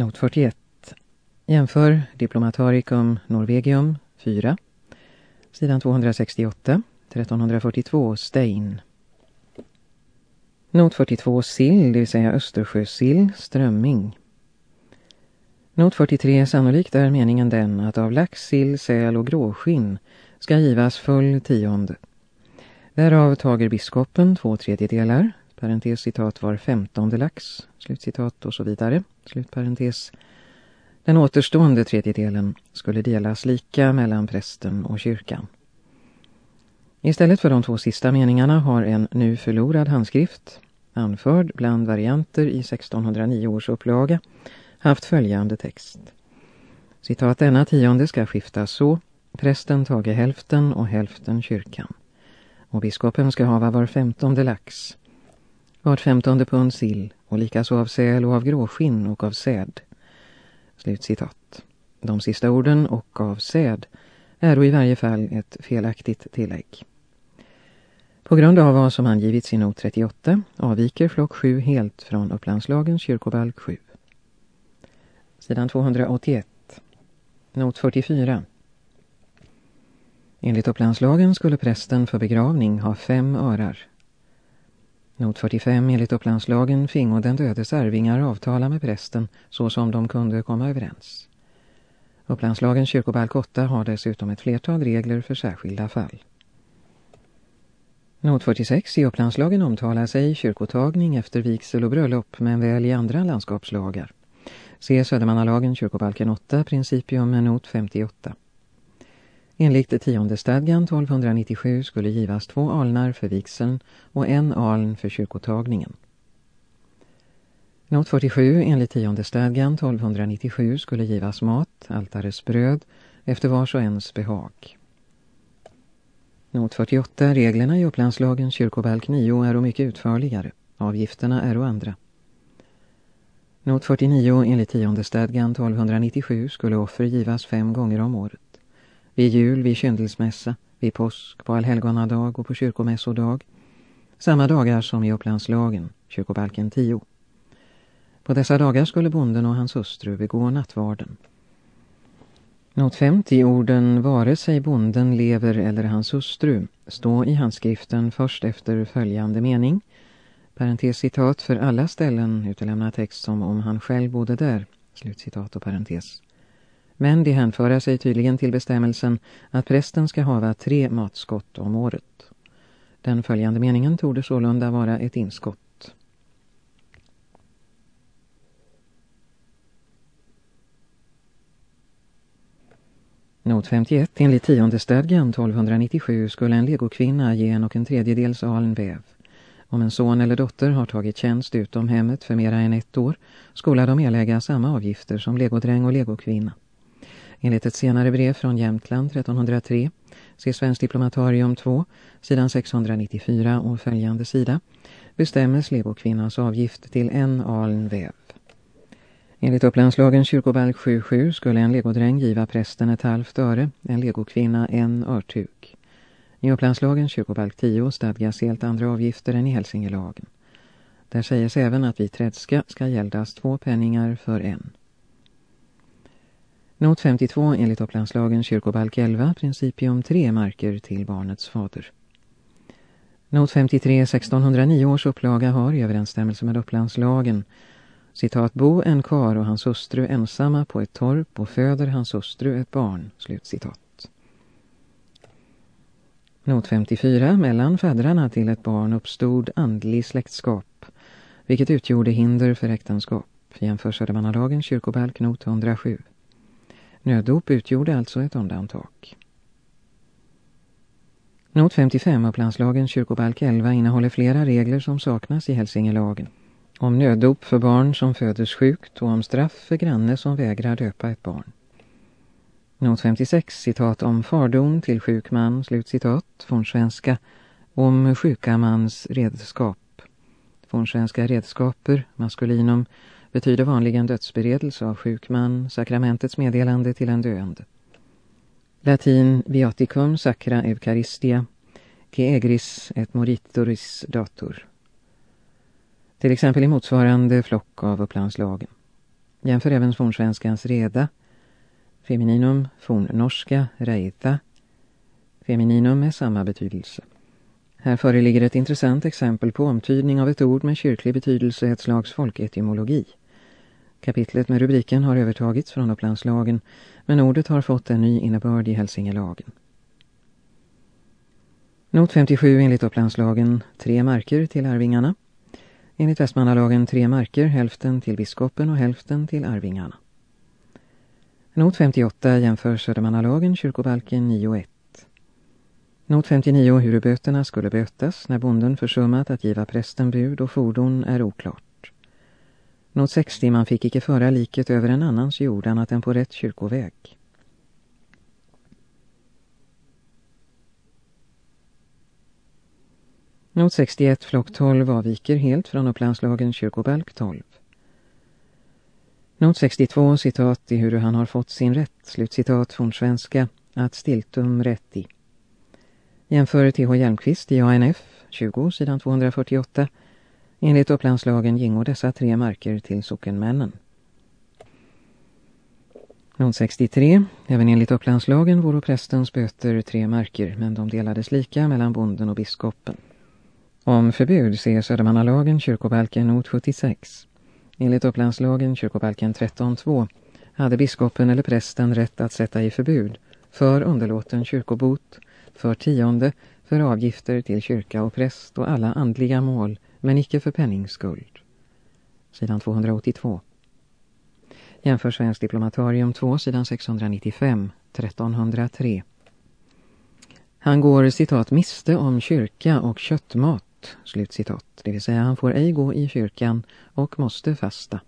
Not 41. Jämför Diplomataricum Norvegium 4. Sidan 268. 1342 Stein. Not 42 sill, det vill säga Östersjösill, strömming. Not 43 sannolikt är meningen den att av lax, sill, säl och gråskinn ska givas full tionde. Därav tager biskopen två tredjedelar, parentes citat var femtonde lax, slutcitat och så vidare, slutparentes. Den återstående tredjedelen skulle delas lika mellan prästen och kyrkan. Istället för de två sista meningarna har en nu förlorad handskrift, anförd bland varianter i 1609 års upplaga, haft följande text. Citat denna tionde ska skiftas så, prästen tager hälften och hälften kyrkan. Och biskopen ska hava var femtonde lax, vart femtonde pund sill och likaså av säl och av gråskinn och av säd. Slutcitat. De sista orden och av säd är då i varje fall ett felaktigt tillägg. På grund av vad som angivits i not 38 avviker flock 7 helt från Upplandslagens kyrkobalk 7. Sidan 281. Not 44. Enligt Upplandslagen skulle prästen för begravning ha fem örar. Not 45 enligt Upplandslagen fingo den dödes arvingar avtala med prästen så som de kunde komma överens. Upplandslagens kyrkobalk 8 har dessutom ett flertal regler för särskilda fall. Not 46 i Upplandslagen omtalar sig kyrkotagning efter vigsel och bröllop men väl i andra landskapslagar. Se Södermannalagen kyrkobalken 8, principium med not 58. Enligt tiondestadgan tionde stadgan 1297 skulle givas två alnar för vigseln och en aln för kyrkotagningen. Not 47 enligt tionde stadgan 1297 skulle givas mat, altares bröd, efter vars och ens behag. Not 48, reglerna i Upplandslagens kyrkobalk 9 är mycket utförligare. Avgifterna är och andra. Not 49 enligt tionde stadgan 1297 skulle offer givas fem gånger om året. Vid jul, vid kyndelsmässa, vid påsk, på allhelgonadag och på kyrkomässodag. Samma dagar som i Upplandslagen, kyrkobalken 10. På dessa dagar skulle bonden och hans hustru begå nattvarden. Not 50 orden vare sig bonden lever eller hans hustru står i handskriften först efter följande mening. Parentes citat för alla ställen utelämna text som om han själv bodde där. Slutcitat och parentes. Men det hänför sig tydligen till bestämmelsen att prästen ska hava tre matskott om året. Den följande meningen torde sålunda vara ett inskott. Not 51. Enligt tionde stadgan 1297 skulle en legokvinna ge en och en tredjedels alen väv. Om en son eller dotter har tagit tjänst utom hemmet för mera än ett år skulle de erlägga samma avgifter som legodräng och legokvinna. Enligt ett senare brev från Jämtland 1303 se Svensk diplomatarium 2, sidan 694 och följande sida, bestämmes legokvinnans avgift till en aln väv. Enligt Upplandslagen kyrkobalk 77 skulle en legodräng giva prästen ett halvt öre, en legokvinna en örtuk. I Upplandslagen kyrkobalk 10 stadgas helt andra avgifter än i Hälsingelagen. Där sägs även att vid trädska ska gäldas två penningar för en. Not 52 enligt Upplandslagen kyrkobalk 11, principium 3 marker till barnets fader. Not 53 1609 års upplaga har i överensstämmelse med Upplandslagen Citat, bo en kar och hans hustru ensamma på ett torp och föder hans hustru ett barn. Slutcitat. Not 54. Mellan fäderna till ett barn uppstod andlig släktskap, vilket utgjorde hinder för äktenskap. Jämför Södermannalagen kyrkobalk not 107. Nöddop utgjorde alltså ett undantag. Not 55 av planslagen kyrkobalk 11 innehåller flera regler som saknas i Hälsingelagen om nöddop för barn som födes sjukt och om straff för granne som vägrar döpa ett barn. Not 56, citat om fardon till sjuk man, slutcitat, från svenska, om sjuka mans redskap. Från svenska redskaper, maskulinum, betyder vanligen dödsberedelse av sjuk man, sakramentets meddelande till en döende. Latin viaticum sacra eucharistia, que egris et moritoris dator. Till exempel i motsvarande flock av Upplandslagen. Jämför även fornsvenskans reda, femininum fornnorska reita, femininum med samma betydelse. Här föreligger ett intressant exempel på omtydning av ett ord med kyrklig betydelse, ett slags folketymologi. Kapitlet med rubriken har övertagits från Upplandslagen, men ordet har fått en ny innebörd i Hälsingelagen. Not 57 enligt Upplandslagen, tre marker till arvingarna. Enligt Västmannalagen tre marker, hälften till biskopen och hälften till arvingarna. Not 58 jämför Södermannalagen, kyrkobalken 9.1. Not 59 hur böterna skulle bötas när bonden försummat att giva prästen bud och fordon är oklart. Not 60 man fick icke föra liket över en annans jord annat än på rätt kyrkoväg. Not 61 flock 12 avviker helt från Upplandslagen kyrkobalk 12. Not 62 citat i hur han har fått sin rätt, slutcitat från svenska, att stiltum rätti. Jämför T.H. Hjelmqvist i ANF 20 sidan 248. Enligt Upplandslagen gingo dessa tre marker till sockenmännen. Not 63. Även enligt Upplandslagen vore prästens böter tre marker men de delades lika mellan bonden och biskopen. Om förbud ser Södermannalagen kyrkobalken not 76. Enligt Upplandslagen kyrkobalken 13.2 hade biskopen eller prästen rätt att sätta i förbud för underlåten kyrkobot, för tionde, för avgifter till kyrka och präst och alla andliga mål, men icke för penningskuld. Sidan 282. Jämför Svensk Diplomatarium 2, sidan 695, 1303. Han går citat miste om kyrka och köttmat slutcitat. Det vill säga han får ej gå i kyrkan och måste fasta.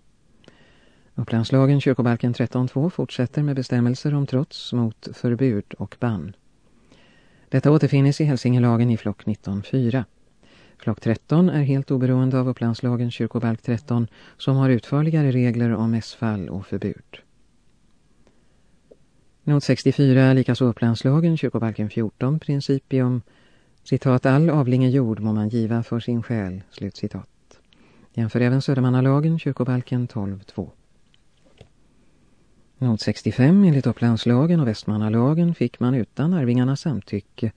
Upplandslagen kyrkobalken 13.2 fortsätter med bestämmelser om trots mot förbud och bann. Detta återfinnes i Hälsingelagen i flock 19.4. Flock 13 är helt oberoende av Upplandslagen kyrkobalk 13 som har utförligare regler om mässfall och förbud. Not 64 likaså Upplandslagen kyrkobalken 14 principium Citat, all avlinge jord må man giva för sin själ, slutcitat. Jämför även Södermannalagen, kyrkobalken 12.2. Not 65 enligt Upplandslagen och Västmannalagen fick man utan arvingarnas samtycke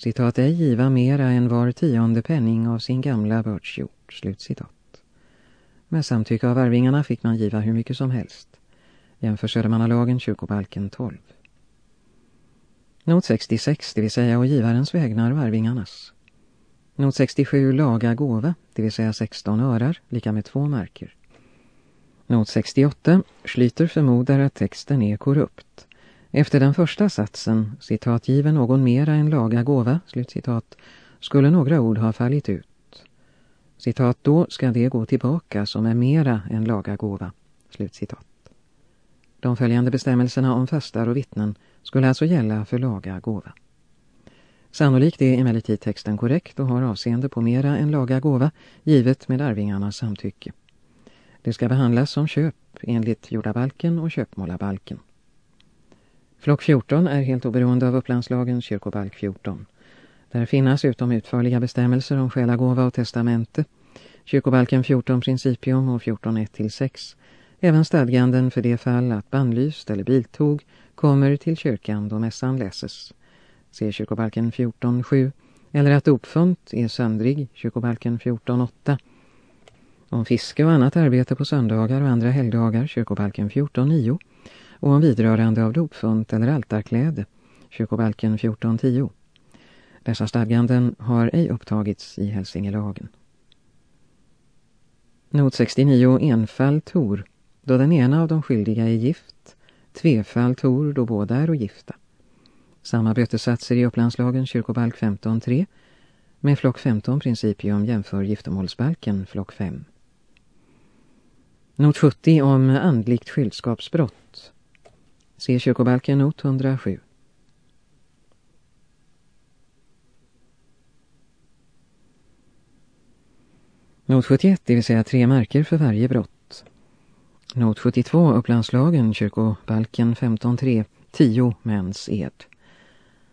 citat ej giva mera än var tionde penning av sin gamla bördsjord, slutcitat. Med samtycke av arvingarna fick man giva hur mycket som helst. Jämför Södermannalagen, kyrkobalken 12. Not 66, det vill säga och givarens vägnar och arvingarnas. Not 67, laga gåva, det vill säga 16 örar, lika med två marker. Not 68, Schlyter förmodar att texten är korrupt. Efter den första satsen, citat given någon mera än laga gåva, slutcitat, skulle några ord ha fallit ut. Citat, då ska det gå tillbaka som är mera än laga gåva, slutcitat. De följande bestämmelserna om fastar och vittnen skulle alltså gälla för laga gåva. Sannolikt är emellertid texten korrekt och har avseende på mera än laga gåva, givet med arvingarnas samtycke. Det ska behandlas som köp enligt jordabalken och köpmålabalken. Flock 14 är helt oberoende av Upplandslagens kyrkobalk 14. Där finnas utom utförliga bestämmelser om själagåva och testamente, kyrkobalken 14 principium och 14.1-6, även stadganden för det fall att bannlyst eller biltog kommer till kyrkan då mässan läses. Se kyrkobalken 14.7 eller att dopfunt är söndrig, kyrkobalken 14.8. Om fiske och annat arbete på söndagar och andra helgdagar, kyrkobalken 14.9. Och om vidrörande av dopfunt eller altarkläde, kyrkobalken 14.10. Dessa stadganden har ej upptagits i Hälsingelagen. Not 69 enfall tor, då den ena av de skyldiga är gift tvefall tor då båda är och gifta. Samma bötesatser i Upplandslagen kyrkobalk 15.3 med flock 15 principium jämför giftermålsbalken flock 5. Not 70 om andligt skyldskapsbrott. Se kyrkobalken not 107. Not 71, det vill säga tre marker för varje brott. Not 72, Upplandslagen, kyrkobalken 15.3, 10 mäns ed.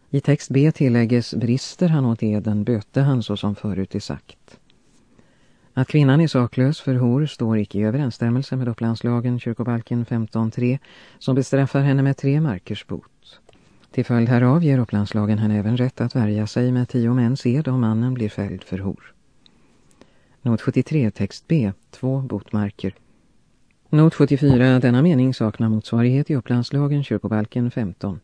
I text B tillägges brister han åt eden böte han så som förut är sagt. Att kvinnan är saklös för hor står icke i överensstämmelse med Upplandslagen kyrkobalken 15.3 som bestraffar henne med tre markers bot. Till följd härav ger Upplandslagen henne även rätt att värja sig med tio mäns ed om mannen blir fälld för hor. Not 73, text B, två botmarker. Not 74, denna mening saknar motsvarighet i Upplandslagen kyrkobalken 15.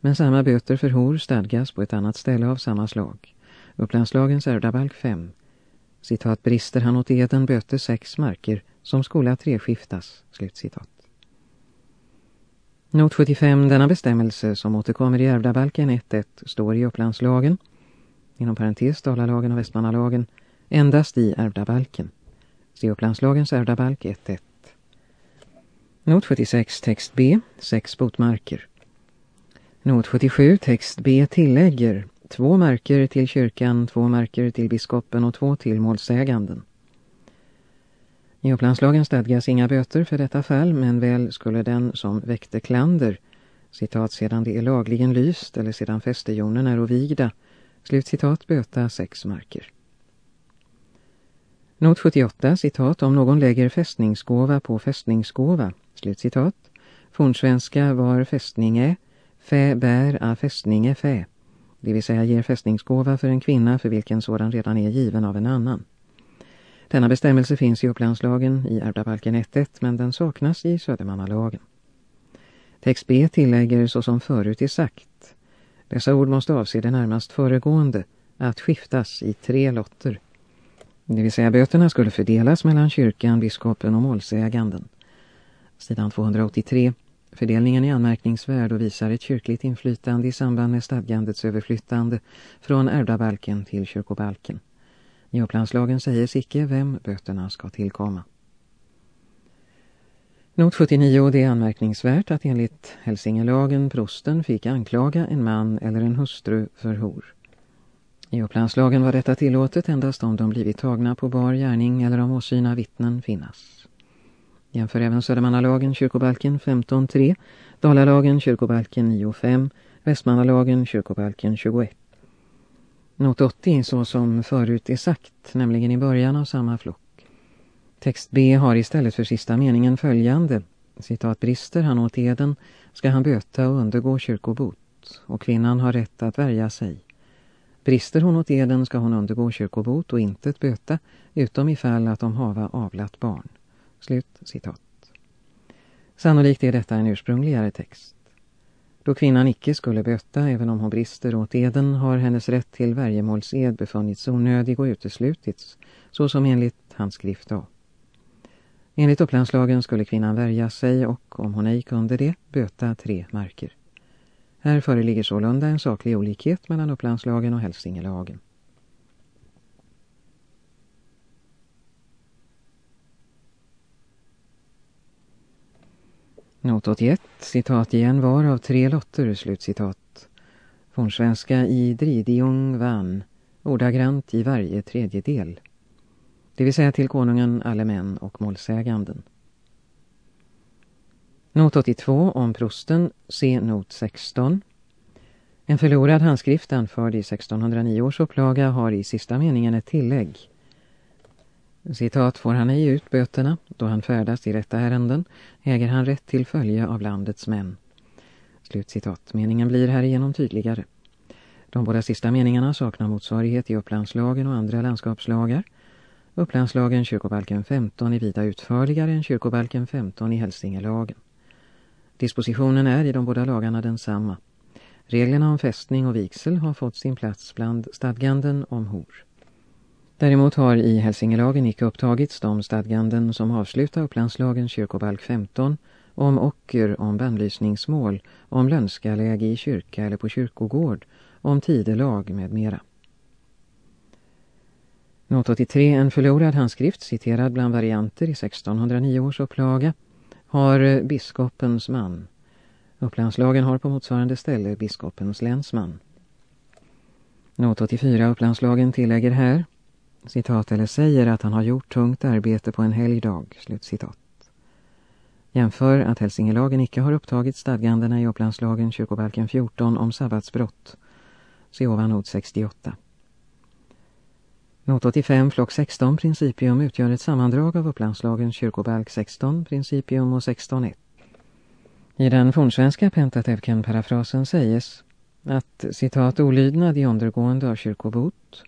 Men samma böter för hor stadgas på ett annat ställe av samma slag. Upplandslagens ärvdabalk 5. Citat, brister han åt eden böter sex marker som skola treskiftas. Slutcitat. Not 75, denna bestämmelse som återkommer i ärvdabalken 1.1 står i Upplandslagen, inom parentes Dalalagen och Västmanalagen, endast i ärvdabalken. Se Upplandslagens ärvdabalk 1.1. Not 76, text B, sex botmarker. Not 77, text B tillägger två marker till kyrkan, två marker till biskopen och två till målsäganden. I Upplandslagen stadgas inga böter för detta fall men väl skulle den som väckte klander, citat sedan det är lagligen lyst eller sedan fästejonen är ovigda, slutcitat böta sex marker. Not 78, citat, om någon lägger fästningsgåva på fästningsgåva, slutcitat. Fornsvenska var fästning fä bär a fästning fä, det vill säga ger fästningsgåva för en kvinna för vilken sådan redan är given av en annan. Denna bestämmelse finns i upplandslagen i ärvdabalken 1.1 men den saknas i Södermannalagen. Text B tillägger så som förut är sagt. Dessa ord måste avse det närmast föregående, att skiftas i tre lotter. Det vill säga böterna skulle fördelas mellan kyrkan, biskopen och målsäganden. Sidan 283. Fördelningen är anmärkningsvärd och visar ett kyrkligt inflytande i samband med stadgandets överflyttande från ärvdabalken till kyrkobalken. I upplandslagen säger icke vem böterna ska tillkomma. Not 79 det är anmärkningsvärt att enligt Hälsingelagen prosten fick anklaga en man eller en hustru för hor. I upplandslagen var detta tillåtet endast om de blivit tagna på bar gärning eller om åsyna vittnen finnas. Jämför även Södermannalagen kyrkobalken 15.3, Dalalagen kyrkobalken 9.5, Västmannalagen kyrkobalken 21. Not 80 så som förut är sagt, nämligen i början av samma flock. Text B har istället för sista meningen följande. Citat brister han åt eden ska han böta och undergå kyrkobot och kvinnan har rätt att värja sig. Brister hon åt eden ska hon undergå kyrkobot och inte ett böta utom ifall att de hava avlat barn. Slut citat. Sannolikt är detta en ursprungligare text. Då kvinnan icke skulle böta även om hon brister åt eden har hennes rätt till värjemålsed befunnits onödig och uteslutits, så som enligt handskrift A. Enligt upplandslagen skulle kvinnan värja sig och, om hon ej kunde det, böta tre marker. Här föreligger sålunda en saklig olikhet mellan upplandslagen och hälsingelagen. Not 81, citat igen var av tre lotter, slutcitat. Fornsvenska i Dridiung vann, ordagrant i varje tredjedel. Det vill säga till konungen, alle män och målsäganden. Not 82 om prosten, se not 16. En förlorad handskrift anförd i 1609 års upplaga har i sista meningen ett tillägg. Citat, får han ej ut böterna, då han färdas i rätta ärenden, äger han rätt till följe av landets män. Slutcitat, meningen blir härigenom tydligare. De båda sista meningarna saknar motsvarighet i Upplandslagen och andra landskapslagar. Upplandslagen kyrkobalken 15 är vida utförligare än kyrkobalken 15 i Hälsingelagen. Dispositionen är i de båda lagarna densamma. Reglerna om fästning och vigsel har fått sin plats bland stadganden om hor. Däremot har i Hälsingelagen icke upptagits de stadganden som avslutar Upplandslagen kyrkobalk 15 om ocker, om bannlysningsmål, om lönskaläge i kyrka eller på kyrkogård, om tidelag med mera. Not 83, en förlorad handskrift citerad bland varianter i 1609 års upplaga, har eh, biskopens man. Upplandslagen har på motsvarande ställe biskopens länsman. Not 84, Upplandslagen tillägger här citat eller säger att han har gjort tungt arbete på en helgdag, slutcitat. Jämför att Hälsingelagen icke har upptagit stadgandena i Upplandslagen kyrkobalken 14 om sabbatsbrott. Se ovan not 68. Not 85 flock 16 principium utgör ett sammandrag av Upplandslagens kyrkobalk 16 principium och 16.1. I den fornsvenska Pentatevken-parafrasen sägs att citat olydnad i undergående av kyrkobot,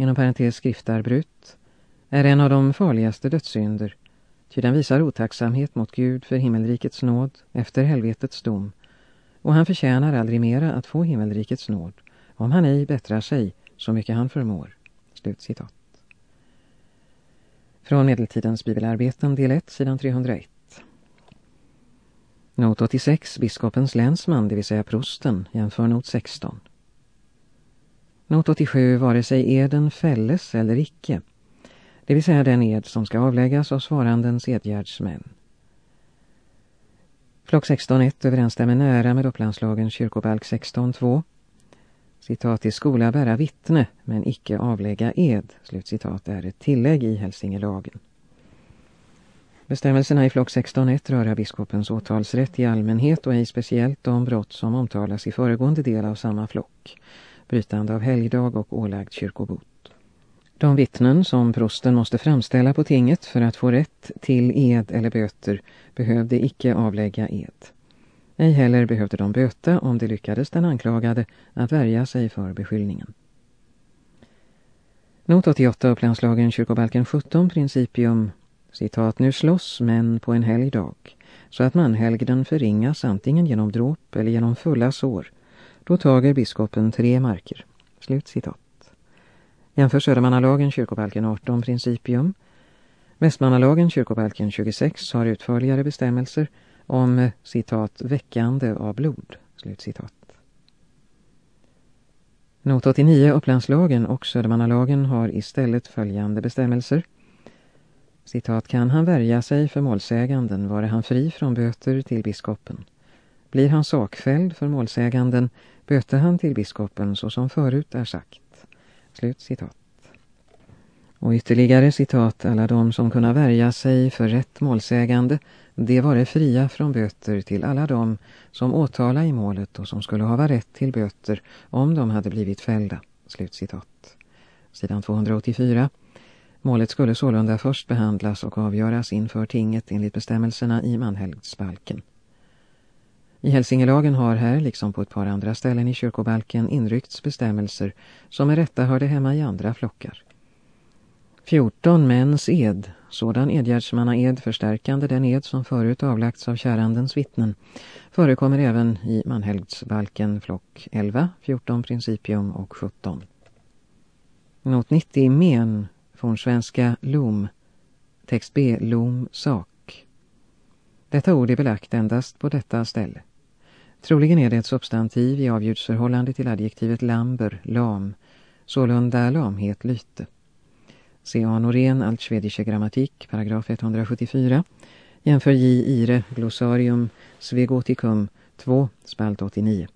inom parentes skriftarbryt, är en av de farligaste dödssynder, ty den visar otacksamhet mot Gud för himmelrikets nåd efter helvetets dom, och han förtjänar aldrig mera att få himmelrikets nåd, om han ej bättrar sig så mycket han förmår. Slutcitat. Från medeltidens bibelarbeten del 1, sidan 301. Not 86, biskopens länsman, det vill säga prosten, jämför not 16. Not 87, vare sig eden fälles eller icke, det vill säga den ed som ska avläggas av svarandens edgärdsmän. Flock 16.1 överensstämmer nära med Upplandslagens kyrkobalk 16.2. Citat i skola bära vittne men icke avlägga ed, slutcitat, är ett tillägg i Hälsingelagen. Bestämmelserna i flock 16.1 rör biskopens åtalsrätt i allmänhet och ej speciellt de brott som omtalas i föregående del av samma flock, brytande av helgdag och ålagd kyrkobot. De vittnen som prosten måste framställa på tinget för att få rätt till ed eller böter behövde icke avlägga ed. Ej heller behövde de böta om det lyckades den anklagade att värja sig för beskyllningen. Not 88 Upplandslagen kyrkobalken 17 principium citat nu slåss män på en helgdag så att manhelgden förringas antingen genom dråp eller genom fulla sår. Då tager biskopen tre marker. Slut citat. Jämför Södermannalagen kyrkobalken 18 principium. Västmannalagen kyrkobalken 26 har utförligare bestämmelser om eh, citat väckande av blod. Slut citat. Not 89 Upplandslagen och Södermannalagen har istället följande bestämmelser. Citat kan han värja sig för målsäganden vare han fri från böter till biskopen. Blir han sakfälld för målsäganden böter han till biskopen så som förut är sagt. Slut citat. Och ytterligare citat, alla de som kunna värja sig för rätt målsägande, det var det fria från böter till alla de som åtala i målet och som skulle ha rätt till böter om de hade blivit fällda. Slut citat. Sidan 284. Målet skulle sålunda först behandlas och avgöras inför tinget enligt bestämmelserna i manhelgdsbalken. I Hälsingelagen har här, liksom på ett par andra ställen i kyrkobalken, inryckts bestämmelser som med rätta hörde hemma i andra flockar. 14 mäns ed, sådan edgärdsmannaed förstärkande den ed som förut avlagts av kärandens vittnen, förekommer även i manhelgdsbalken flock 11, 14 principium och 17. Not 90 men, från svenska lom, text B, lom, sak. Detta ord är belagt endast på detta ställe. Troligen är det ett substantiv i avljudsförhållande till adjektivet lamber, lam, sålunda lamhet lyte. Se A. Norén, Altschwedische grammatik, paragraf 174. Jämför J. Ire, glossarium, svegoticum, 2, spalt 89.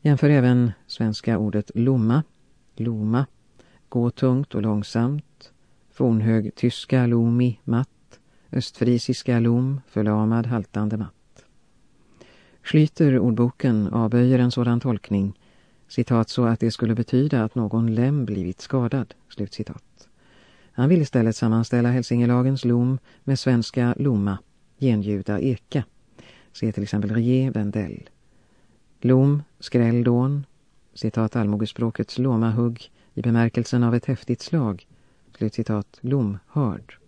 Jämför även svenska ordet lomma, loma, gå tungt och långsamt, fornhög tyska lomi, matt, östfrisiska lom, förlamad, haltande matt. Schlyter ordboken avböjer en sådan tolkning, citat så att det skulle betyda att någon lem blivit skadad, slutcitat. Han vill istället sammanställa Helsingelagens lom med svenska loma, genljuda eka. Se till exempel Rie Vendell. Lom, skrälldån, citat allmogespråkets lomahugg i bemärkelsen av ett häftigt slag, slutcitat lomhörd.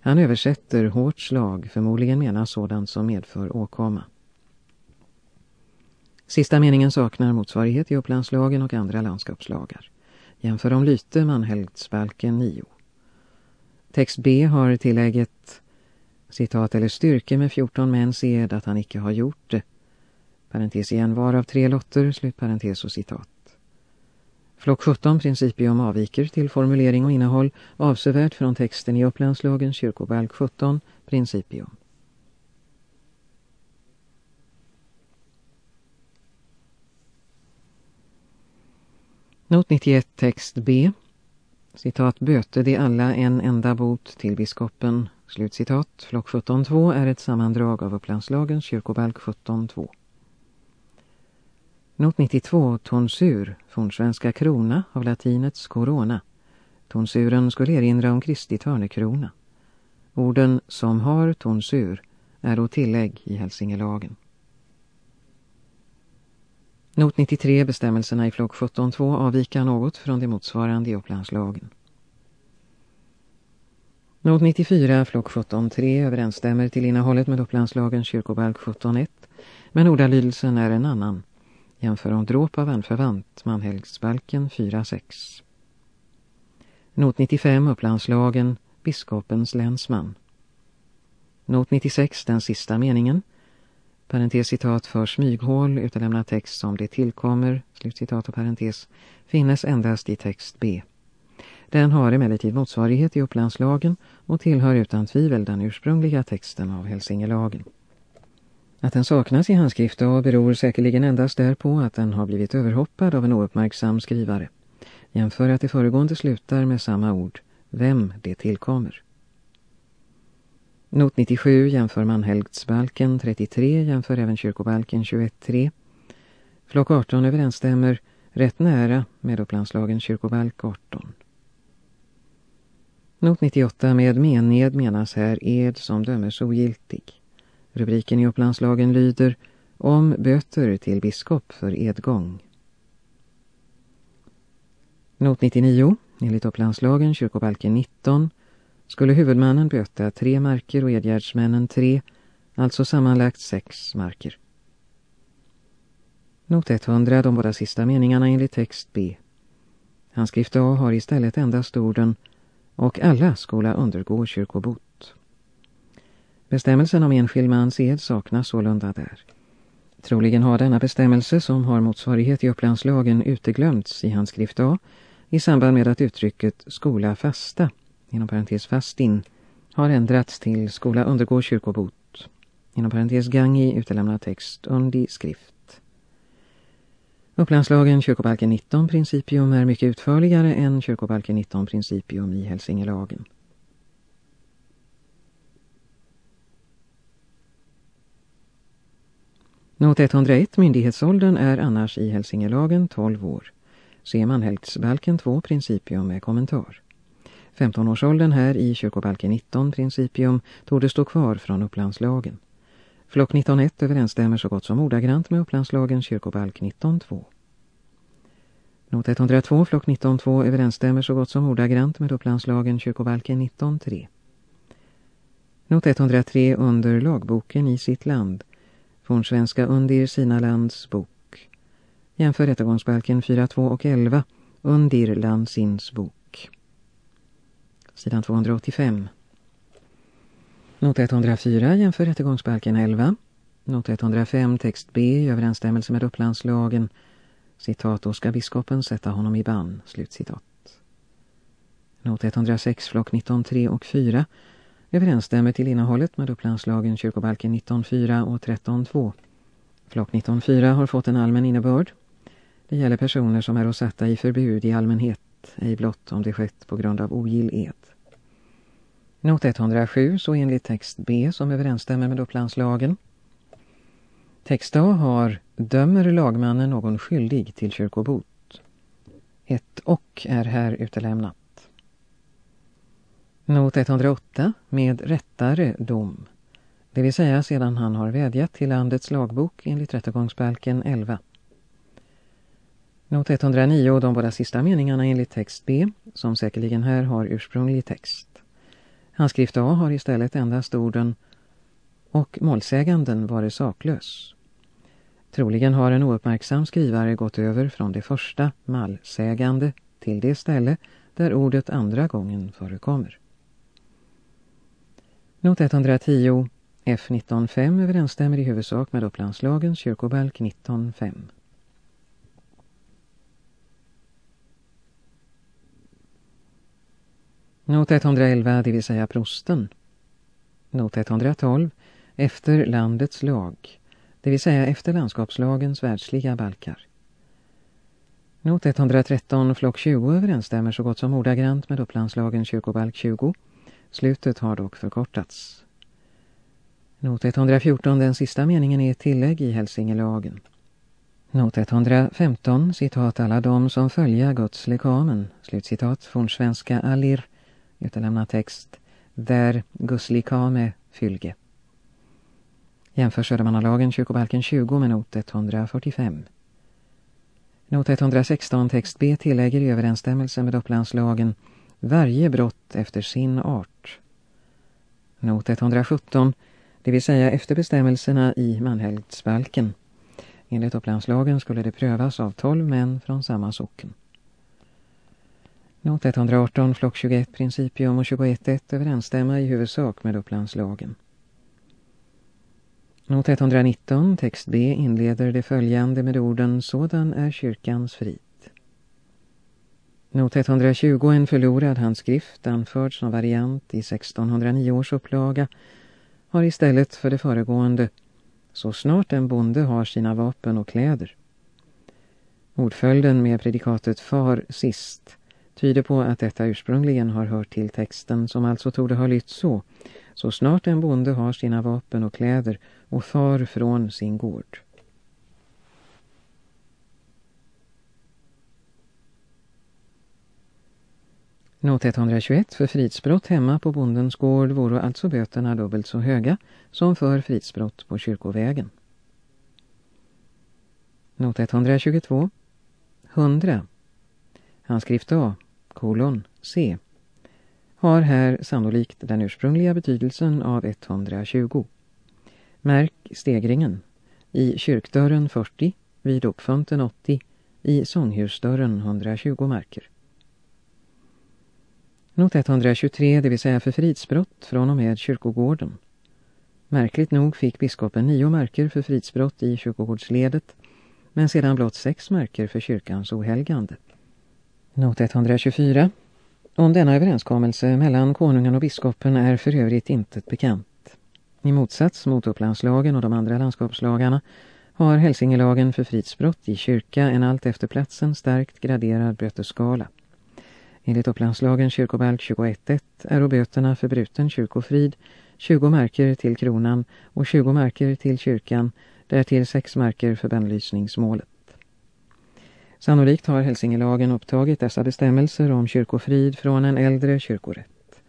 Han översätter hårt slag, förmodligen menar sådant som medför åkomma. Sista meningen saknar motsvarighet i Upplandslagen och andra landskapslagar. Jämför om lyte manhelgdsbalken 9. Text B har tillägget citat eller styrke med 14 män sed att han icke har gjort det. Parentes igen var av tre lotter, slut parentes och citat. Flock 17 principium avviker till formulering och innehåll avsevärt från texten i Upplandslagens kyrkobalk 17 principium. Not 91 text B. Citat böte de alla en enda bot till biskopen. Slutcitat. Flock 17.2 är ett sammandrag av Upplandslagens kyrkobalk 17.2. Not 92, tonsur, fornsvenska krona av latinets corona. Tonsuren skulle erinra om Kristi törnekrona. Orden som har tonsur är då tillägg i Hälsingelagen. Not 93 bestämmelserna i flock 17.2 avvika något från det motsvarande i Upplandslagen. Not 94 flock 17.3 överensstämmer till innehållet med Upplandslagen kyrkobalk 17.1 men ordalydelsen är en annan. Jämför om dråp av anförvant manhelgsbalken 4.6. Not 95 Upplandslagen biskopens länsman. Not 96 den sista meningen parentes citat för smyghål utelämna text som det tillkommer, slutcitat och parentes, finnes endast i text B. Den har emellertid motsvarighet i Upplandslagen och tillhör utan tvivel den ursprungliga texten av Helsingelagen. Att den saknas i handskrift A beror säkerligen endast därpå att den har blivit överhoppad av en ouppmärksam skrivare. Jämför att det föregående slutar med samma ord, vem det tillkommer. Not 97 jämför man helgdsbalken 33 jämför även kyrkobalken 21.3. Flock 18 överensstämmer rätt nära med Upplandslagen kyrkobalk 18. Not 98 med mened menas här ed som dömes ogiltig. Rubriken i Upplandslagen lyder om böter till biskop för edgång. Not 99 enligt Upplandslagen kyrkobalken 19 skulle huvudmannen böta tre marker och edgärdsmännen tre, alltså sammanlagt sex marker. Not 100, de båda sista meningarna enligt text B. Handskrift A har istället endast orden och alla skola undergå kyrkobot. Bestämmelsen om enskild mans ed saknas sålunda där. Troligen har denna bestämmelse som har motsvarighet i Upplandslagen uteglömts i handskrift A i samband med att uttrycket skola fasta inom parentes fastin, har ändrats till skola undergå kyrkobot, inom parentes Gangi utelämnad text, undi skrift. Upplandslagen kyrkobalken 19 principium är mycket utförligare än kyrkobalken 19 principium i Hälsingelagen. Not 101 myndighetsåldern är annars i Hälsingelagen 12 år. Ser Manhelgtsbalken 2 principium med kommentar. 15-årsåldern här i kyrkobalken 19 principium tog det stå kvar från upplandslagen. Flock 19.1 överensstämmer så gott som ordagrant med upplandslagen kyrkobalk 19.2. Not 102 flock 19.2 överensstämmer så gott som ordagrant med upplandslagen kyrkobalken 19.3. Not 103 under lagboken i sitt land. Fornsvenska Undir sina lands bok. Jämför rättegångsbalken 4.2 och 11 Undir landsins bok sidan 285. Not 104 jämför rättegångsbalken 11. Not 105 text B i överensstämmelse med upplandslagen. Citat, då ska biskopen sätta honom i bann. Slutcitat. Not 106 flock 19.3 och 4 överensstämmer till innehållet med upplandslagen kyrkobalken 19.4 och 13.2. Flock 19.4 har fått en allmän innebörd. Det gäller personer som är satta i förbud i allmänhet ej blott om det skett på grund av ogillhet. Not 107 så enligt text B som överensstämmer med upplandslagen. Text A har dömer lagmannen någon skyldig till kyrkobot. Ett och är här utelämnat. Not 108 med rättare dom. Det vill säga sedan han har vädjat till landets lagbok enligt rättegångsbalken 11. Not 109 och de båda sista meningarna enligt text B, som säkerligen här har ursprunglig text. Handskrift A har istället endast orden och målsäganden var saklös. Troligen har en ouppmärksam skrivare gått över från det första mallsägande till det ställe där ordet andra gången förekommer. Not 110 F19.5 överensstämmer i huvudsak med Upplandslagens kyrkobalk 19.5. Not 111, det vill säga prosten. Not 112, efter landets lag, det vill säga efter landskapslagens världsliga balkar. Not 113, flock 20 överensstämmer så gott som ordagrant med upplandslagen kyrkobalk 20. Slutet har dock förkortats. Not 114, den sista meningen är ett tillägg i Hälsingelagen. Not 115, citat alla de som följer Guds lekamen, slutcitat från svenska Alir, utelämna text, där guslikame fylge. Jämför Södermannalagen kyrkobalken 20 med not 145. Not 116 text B tillägger i överensstämmelse med Upplandslagen varje brott efter sin art. Not 117, det vill säga efter bestämmelserna i manhälsbalken. Enligt Upplandslagen skulle det prövas av 12 män från samma socken. Not 118, flock 21, principium och 21.1 överensstämma i huvudsak med Upplandslagen. Not 119, text B, inleder det följande med orden Sådan är kyrkans frid. Not 120, en förlorad handskrift anförd som variant i 1609 års upplaga, har istället för det föregående så snart en bonde har sina vapen och kläder. Ordföljden med predikatet far sist tyder på att detta ursprungligen har hört till texten som alltså torde ha lytt så. Så snart en bonde har sina vapen och kläder och far från sin gård. Not 121 för fridsbrott hemma på bondens gård vore alltså böterna dubbelt så höga som för fridsbrott på kyrkovägen. Not 122 100 Handskrift A, kolon C har här sannolikt den ursprungliga betydelsen av 120. Märk stegringen i kyrkdörren 40, vid uppfunten 80, i sånghusdörren 120 marker. Not 123, det vill säga för fridsbrott från och med kyrkogården. Märkligt nog fick biskopen nio marker för fridsbrott i kyrkogårdsledet, men sedan blott sex marker för kyrkans ohelgande. Not 124. Om denna överenskommelse mellan konungen och biskopen är för övrigt inte bekant. I motsats mot Upplandslagen och de andra landskapslagarna har Hälsingelagen för fridsbrott i kyrka en allt efter platsen starkt graderad bötesskala. Enligt Upplandslagen kyrkobalk 21.1 är böterna för bruten kyrkofrid 20 marker till kronan och 20 marker till kyrkan, därtill 6 marker för bannlysningsmålet. Sannolikt har Hälsingelagen upptagit dessa bestämmelser om kyrkofrid från en äldre kyrkorätt.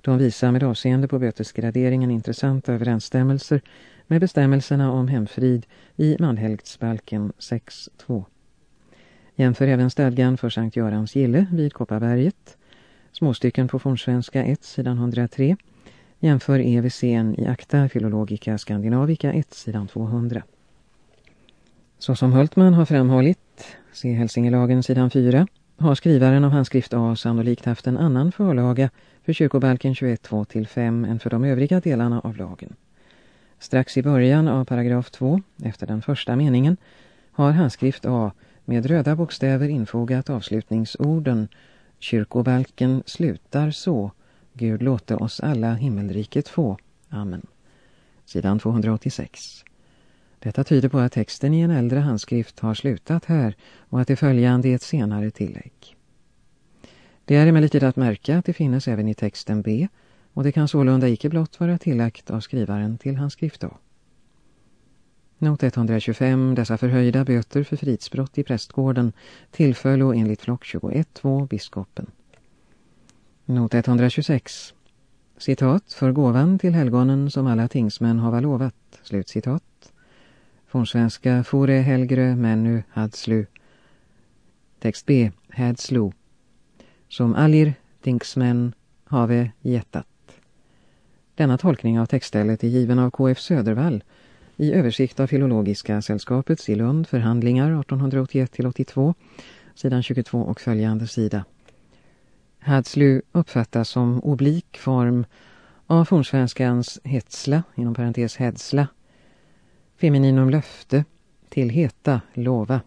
De visar med avseende på bötesgraderingen intressanta överensstämmelser med bestämmelserna om hemfrid i manhelgtsbalken 6.2. Jämför även stadgan för Sankt Görans gille vid Kopparberget. Småstycken på fornsvenska 1 sidan 103. Jämför EVCn i Acta Filologica Scandinavica 1 sidan 200. Så som Hultman har framhållit, se Hälsingelagen sidan 4, har skrivaren av handskrift A sannolikt haft en annan förlaga för kyrkobalken 21.2-5 än för de övriga delarna av lagen. Strax i början av paragraf 2, efter den första meningen, har handskrift A med röda bokstäver infogat avslutningsorden Kyrkobalken slutar så, Gud låte oss alla himmelriket få. Amen. Sidan 286. Detta tyder på att texten i en äldre handskrift har slutat här och att det följande är ett senare tillägg. Det är emellertid att märka att det finns även i texten B och det kan sålunda icke blott vara tillagt av skrivaren till handskrift A. Not 125, dessa förhöjda böter för fridsbrott i prästgården tillföll och enligt flock 21.2 biskopen. Not 126, citat, för gåvan till helgonen som alla tingsmän har lovat, slutcitat. Fornsvenska Fore Helgre Mennu Hadslu. Text B, Hadslu. Som allir tingsmän have jättat. Denna tolkning av textstället är given av KF Södervall- i översikt av Filologiska sällskapets i Lund förhandlingar 1881-82, sidan 22 och följande sida. Hadslu uppfattas som oblik form av fornsvenskans hetsla, inom parentes hädsla femininum löfte, till heta, lova.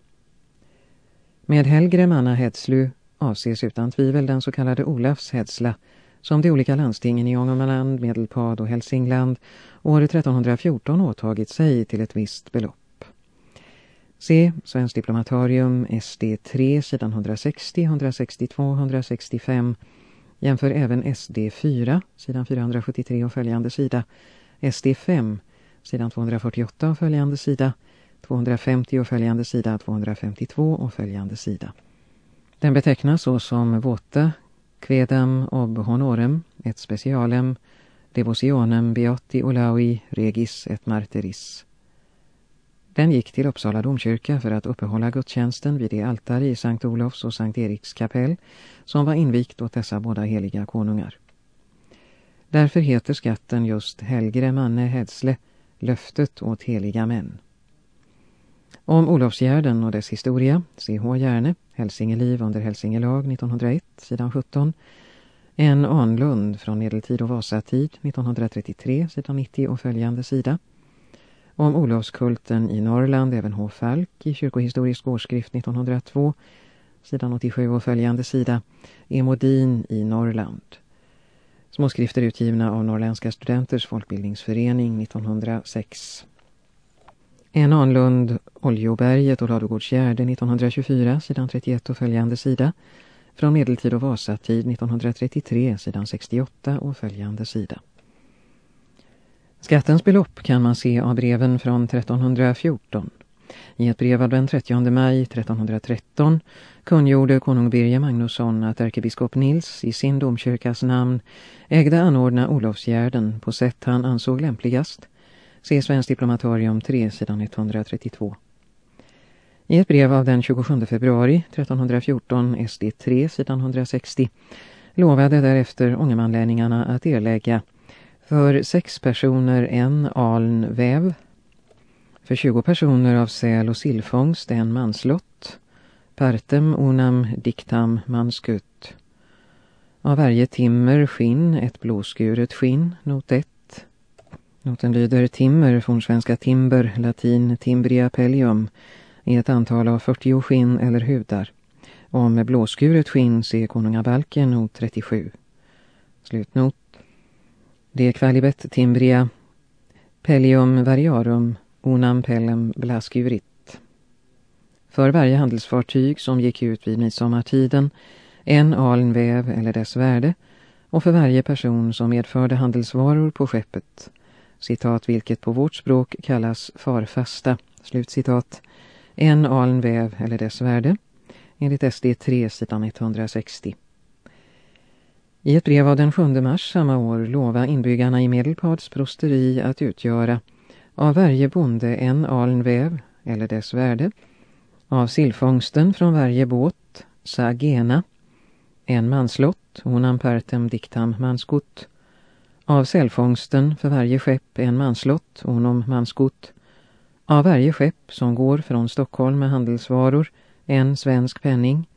Med Helgre manna Hedslu avses utan tvivel den så kallade Olafs Hedsla, som de olika landstingen i Ångermanland, Medelpad och Hälsingland år 1314 åtagit sig till ett visst belopp. Se Svensk diplomatarium SD 3 sidan 160, 162, 165 jämför även SD 4 sidan 473 och följande sida SD 5 sidan 248 och följande sida 250 och följande sida, 252 och följande sida. Den betecknas så som våta, quedam ob honorem, ett specialem, devotionem beati olaui regis et marteris. Den gick till Uppsala domkyrka för att uppehålla gudstjänsten vid det altare i Sankt Olofs och Sankt Eriks kapell som var invikt åt dessa båda heliga konungar. Därför heter skatten just Helgre manne Hedsle, löftet åt heliga män. Om Olofsgärden och dess historia, C.H. Järne, Hälsingeliv under Hälsingelag 1901, sidan 17. En Anlund från medeltid och Vasatid 1933, sidan 90 och följande sida. Om Olofskulten i Norrland, även H. Falk i kyrkohistorisk årsskrift 1902, sidan 87 och följande sida. Emodin i Norrland. Småskrifter utgivna av Norrländska studenters folkbildningsförening 1906. En Anlund, Oljoberget och Ladugårdsgärde 1924, sidan 31 och följande sida. Från medeltid och Vasatid 1933, sidan 68 och följande sida. Skattens belopp kan man se av breven från 1314. I ett brev av den 30 maj 1313 kungjorde konung Birger Magnusson att ärkebiskop Nils i sin domkyrkas namn ägde anordna Olofsgärden på sätt han ansåg lämpligast Se Svensk Diplomatorium 3, sidan 132. I ett brev av den 27 februari 1314, SD 3, sidan 160, lovade därefter ångermanlänningarna att erlägga för sex personer en aln väv, för 20 personer av säl och sillfångst en manslott, partem unam dictam manskut. Av varje timmer skinn ett blåskuret skinn, not 1, Noten lyder timmer, fornsvenska timber, latin timbria pellium, i ett antal av 40 skinn eller hudar. Om blåskuret skinn ser konungabalken not 37. Slutnot. De qualibet timbria pellium variarum Onam Pelem blaskurit. För varje handelsfartyg som gick ut vid midsommartiden en alnväv eller dess värde och för varje person som medförde handelsvaror på skeppet citat, vilket på vårt språk kallas farfasta, slutcitat, en alnväv eller dess värde, enligt SD 3 sidan 160. I ett brev av den 7 mars samma år lova inbyggarna i Medelpads prosteri att utgöra av varje bonde en alnväv eller dess värde, av sillfångsten från varje båt, sagena, en manslott, honam partem dictam manskott, av sälfångsten för varje skepp en manslott, onom manskott. Av varje skepp som går från Stockholm med handelsvaror en svensk penning.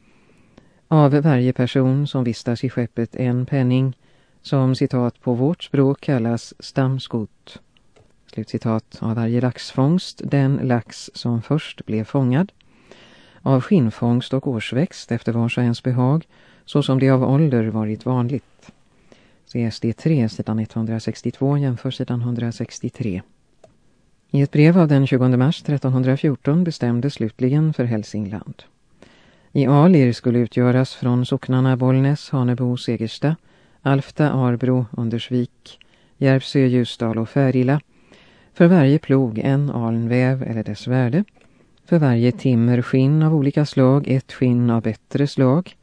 Av varje person som vistas i skeppet en penning som citat på vårt språk kallas stamskott. Slutcitat av varje laxfångst den lax som först blev fångad. Av skinnfångst och årsväxt efter vars och ens behag så som det av ålder varit vanligt. CSD 3, sidan 162 jämför sidan 163. I ett brev av den 20 mars 1314 bestämdes slutligen för Hälsingland. I Alir skulle utgöras från socknarna Bollnäs, Hanebo, Segersta, Alfta, Arbro, Undersvik, Järvsö, Ljusdal och Färila. För varje plog en alnväv eller dess värde. För varje timmer skinn av olika slag ett skinn av bättre slag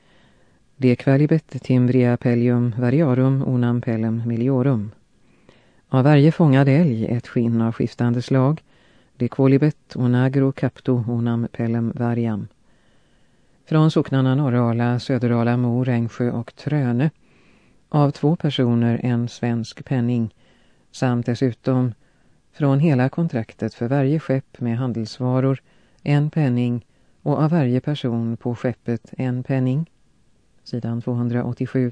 De qualibet timbria pellium variarum onam pellem miliorum. Av varje fångad älg ett skinn av skiftande slag. De qualibet onagro capto onam pellem variam. Från socknarna Norrala, Söderala, Mor, Ängsjö och Tröne. Av två personer en svensk penning. Samt dessutom från hela kontraktet för varje skepp med handelsvaror en penning och av varje person på skeppet en penning sidan 287.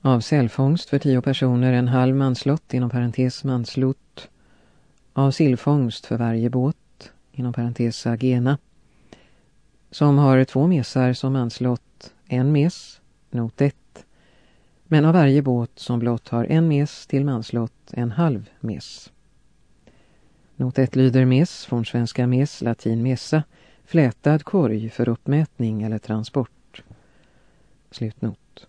Av sälfångst för tio personer en halv manslott, inom parentes manslott. Av sillfångst för varje båt, inom parentes agena. Som har två mesar som manslott, en mes, not 1. Men av varje båt som blott har en mes till manslott, en halv mes. Not 1 lyder mes, från svenska mes, latin mesa, flätad korg för uppmätning eller transport. Slutnot.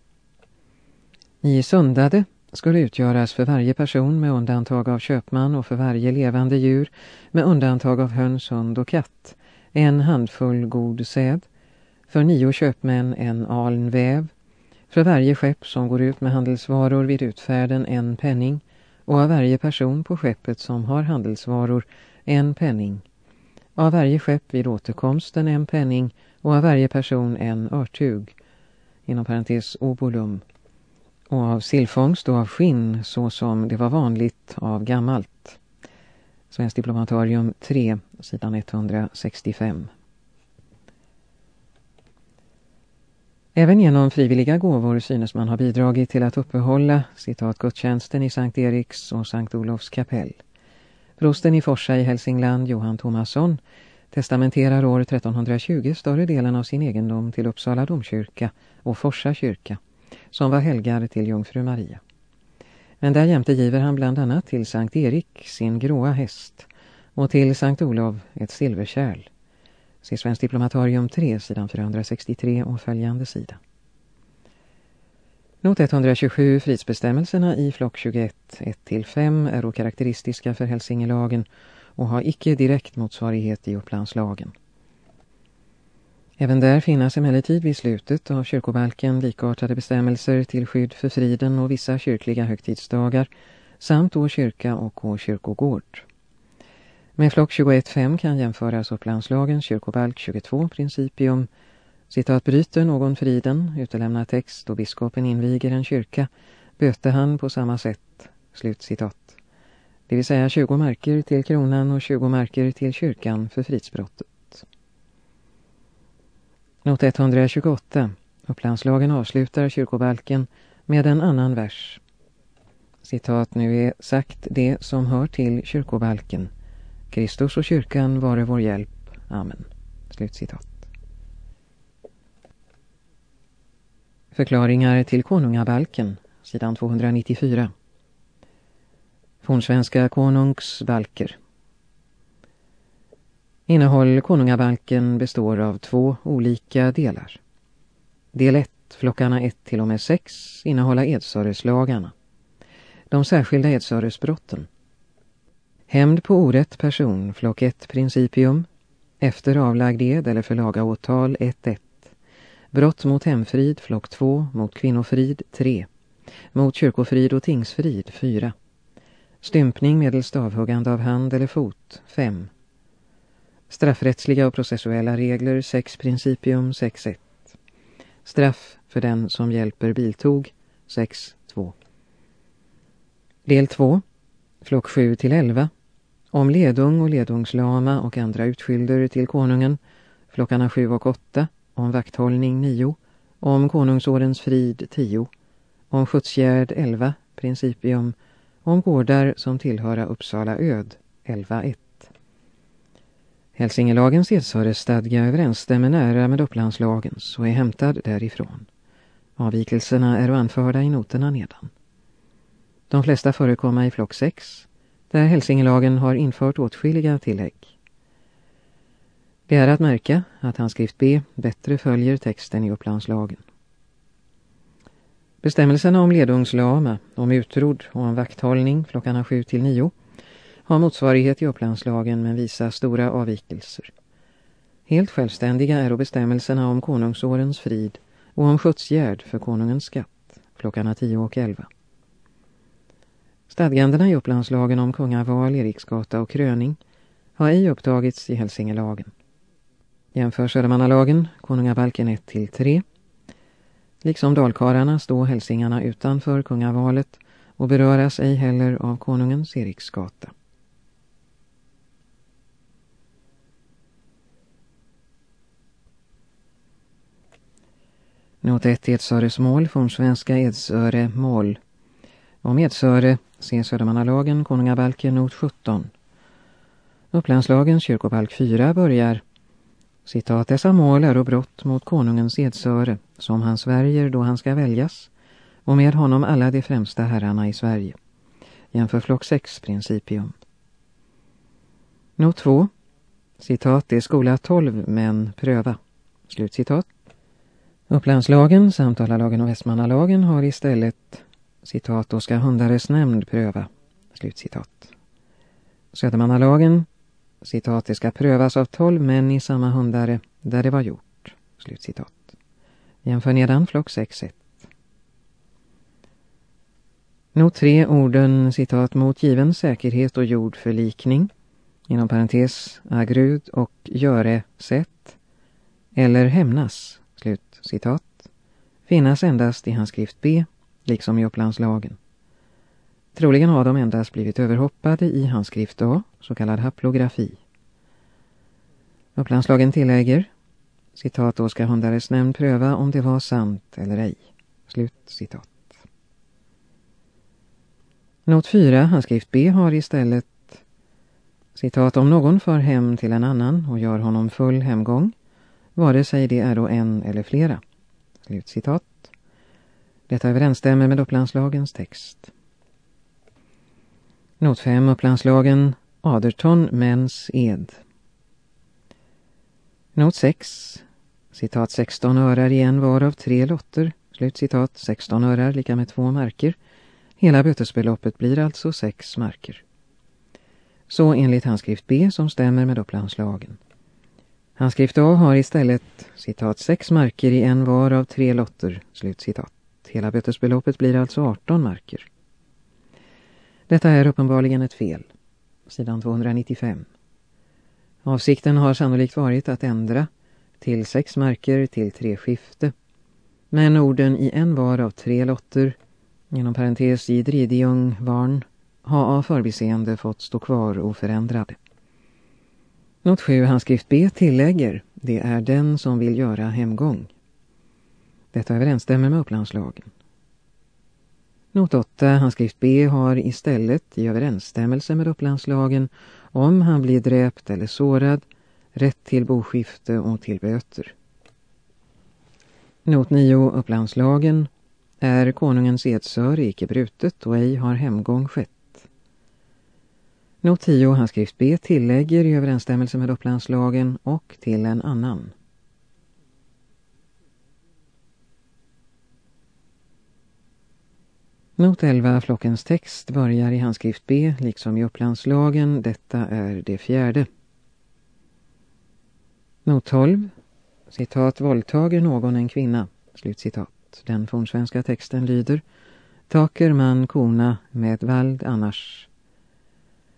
Ni Sundade, skulle utgöras för varje person med undantag av köpman och för varje levande djur med undantag av höns, hund och katt en handfull god säd, för nio köpmän en aln väv, för varje skepp som går ut med handelsvaror vid utfärden en penning och av varje person på skeppet som har handelsvaror en penning. Av varje skepp vid återkomsten en penning och av varje person en örtug, inom parentes obolum, och av sillfångst och av skinn så som det var vanligt av gammalt. Svenskt diplomatarium 3, sidan 165. Även genom frivilliga gåvor synes man ha bidragit till att uppehålla citat gudstjänsten i Sankt Eriks och Sankt Olofs kapell. Prosten i Forsa i Hälsingland, Johan Thomasson, testamenterar år 1320 större delen av sin egendom till Uppsala domkyrka och Forsa kyrka, som var helgad till Jungfru Maria. Men därjämte giver han bland annat till Sankt Erik sin gråa häst och till Sankt Olof ett silverkärl. Se Svensk Diplomatarium 3, sidan 463 och följande sida. Not 127 fridsbestämmelserna i flock 21, 1-5 är karaktäristiska för Hälsingelagen och har icke direkt motsvarighet i Upplandslagen. Även där finnas emellertid vid slutet av kyrkobalken likartade bestämmelser till skydd för friden och vissa kyrkliga högtidsdagar samt å kyrka och å kyrkogård. Med flock 21.5 kan jämföras Upplandslagens kyrkobalk 22 principium citat bryter någon friden, utelämnar text och biskopen inviger en kyrka böte han på samma sätt, slut citat. Det vill säga 20 marker till kronan och 20 marker till kyrkan för fridsbrottet. Not 128. Upplandslagen avslutar kyrkobalken med en annan vers. Citat nu är sagt det som hör till kyrkobalken. Kristus och kyrkan vare vår hjälp. Amen. Slutcitat. Förklaringar till konungabalken, sidan 294. Fornsvenska konungsbalker. Innehåll konungabalken består av två olika delar. Del 1, flockarna 1 till och med 6, innehåller edsöreslagarna. De särskilda edsöresbrotten. Hämnd på orätt person, flock 1 principium. Efter avlagd ed eller förlaga åtal 1-1. Brott mot hemfrid, flock 2, mot kvinnofrid 3. Mot kyrkofrid och tingsfrid 4. Stympning medelst stavhuggande av hand eller fot 5. Straffrättsliga och processuella regler 6 principium 6.1. Straff för den som hjälper biltog 6.2. Del 2. Flock 7 till 11. Om ledung och ledungslama och andra utskylder till konungen. Flockarna 7 och 8. Om vakthållning 9. Om konungsårens frid 10. Om skjutsgärd 11. Principium. Om gårdar som tillhöra Uppsala öd 11.1. Hälsingelagens edsöresstadga överensstämmer nära med Upplandslagens och är hämtad därifrån. Avvikelserna är anförda i noterna nedan. De flesta förekommer i flock 6, där eh, Hälsingelagen har infört åtskilliga tillägg. Det är att märka att handskrift B bättre följer texten i Upplandslagen. Bestämmelserna om ledungslama, om utrodd och om vakthållning klockan 7 till 9 har motsvarighet i Upplandslagen men visar stora avvikelser. Helt självständiga är bestämmelserna om konungsårens frid och om skjutsgärd för konungens skatt, klockan 10 och 11. Stadgandena i Upplandslagen om kungaval, Eriksgata och kröning har ej upptagits i Hälsingelagen. Jämför Södermannalagen, konungabalken 1-3. Liksom dalkararna står hälsingarna utanför kungavalet och beröras ej heller av konungens Eriksgata. Not 1 Edsöresmål, fornsvenska och med Om Edsöre, se Södermannalagen, Konungabalken, not 17. Upplandslagens kyrkobalk 4 börjar Citat, dessa mål är och brott mot konungens edsöre, som han svärjer då han ska väljas, och med honom alla de främsta herrarna i Sverige. Jämför flock 6 principium. Not 2. Citat, det är skola 12 men pröva. Slutcitat. Upplandslagen, Samtalalagen och Västmannalagen har istället citat, då ska hundares nämnd pröva, slutcitat. Södermannalagen, citat, det ska prövas av tolv män i samma hundare där det var gjort, slutcitat. Jämför nedan flock 6.1. Not 3 orden citat mot given säkerhet och jordförlikning. Inom parentes agrud och göre sätt. Eller hämnas. Slut citat. Finnas endast i hans skrift B liksom i Upplandslagen. Troligen har de endast blivit överhoppade i handskrift A, så kallad haplografi. Upplandslagen tillägger citat då ska hundares nämnd pröva om det var sant eller ej. Slut citat. Not 4, handskrift B, har istället citat om någon för hem till en annan och gör honom full hemgång, vare sig det är då en eller flera. Slut citat. Detta överensstämmer med Upplandslagens text. Not 5, Upplandslagen, Aderton, mäns ed. Not 6, citat 16 örar i en var av tre lotter, slut citat 16 örar lika med två marker, Hela bötesbeloppet blir alltså sex marker. Så enligt handskrift B som stämmer med Upplandslagen. Handskrift A har istället citat sex marker i en var av tre lotter, slut citat. Hela bötesbeloppet blir alltså 18 marker. Detta är uppenbarligen ett fel. Sidan 295. Avsikten har sannolikt varit att ändra till sex marker till tre skifte. Men orden i en var av tre lotter genom parentes i Dridjung varn har av förbiseende fått stå kvar oförändrade. Not 7 handskrift B tillägger det är den som vill göra hemgång. Detta överensstämmer med upplandslagen. Not 8 handskrift B har istället i överensstämmelse med upplandslagen om han blir dräpt eller sårad rätt till boskifte och till böter. Not 9 upplandslagen är konungens edsör icke brutet och ej har hemgång skett. Not 10 handskrift B tillägger i överensstämmelse med upplandslagen och till en annan. Not 11 flockens text börjar i handskrift B liksom i upplandslagen. Detta är det fjärde. Not 12. Citat våldtager någon en kvinna. Slutcitat. Den fornsvenska texten lyder Taker man kona med vald annars.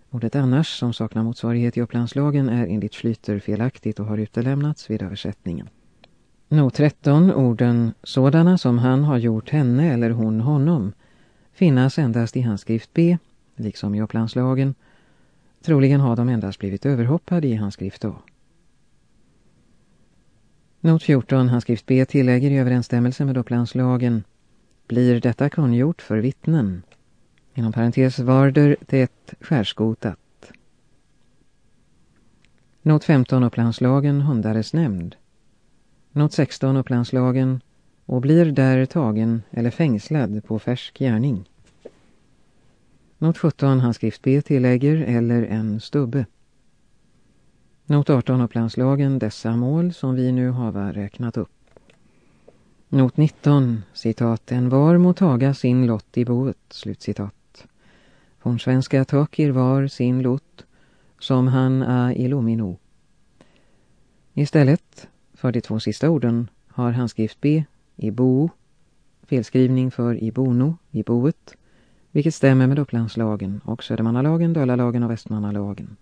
Ordet annars, som saknar motsvarighet i upplandslagen, är enligt Flyter felaktigt och har utelämnats vid översättningen. Not 13, orden sådana som han har gjort henne eller hon honom finnas endast i handskrift B, liksom i upplandslagen. Troligen har de endast blivit överhoppade i handskrift A. Not 14, handskrift B tillägger i överensstämmelse med Upplandslagen blir detta kungjort för vittnen. Inom parentes varder det skärskotat. Not 15 Upplandslagen hundares nämnd. Not 16 Upplandslagen och blir där tagen eller fängslad på färsk gärning. Not 17 handskrift B tillägger eller en stubbe. Not 18 Upplandslagen dessa mål som vi nu har räknat upp. Not 19, citat, en var må taga sin lott i boet, slutcitat. Från svenska takir var sin lott, som han a illumino. Istället för de två sista orden har handskrift B i bo, felskrivning för i bono, i boet, vilket stämmer med Upplandslagen och Södermannalagen, Dölalagen och Västmannalagen.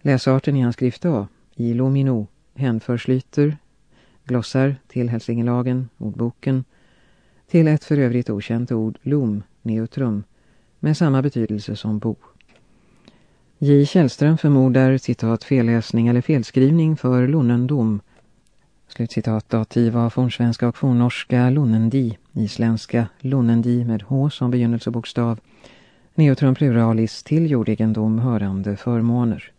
Läsarten i hans skrift A, i Lomino, hänförslyter, glossar till Hälsingelagen, ordboken, till ett för övrigt okänt ord, lom, neutrum, med samma betydelse som bo. J. Källström förmodar citat felläsning eller felskrivning för lonnendom, slutcitat dativ av fornsvenska och fornnorska lonnendi, isländska. Lonnendi med H som begynnelsebokstav, neutrum pluralis till jordegendom hörande förmåner.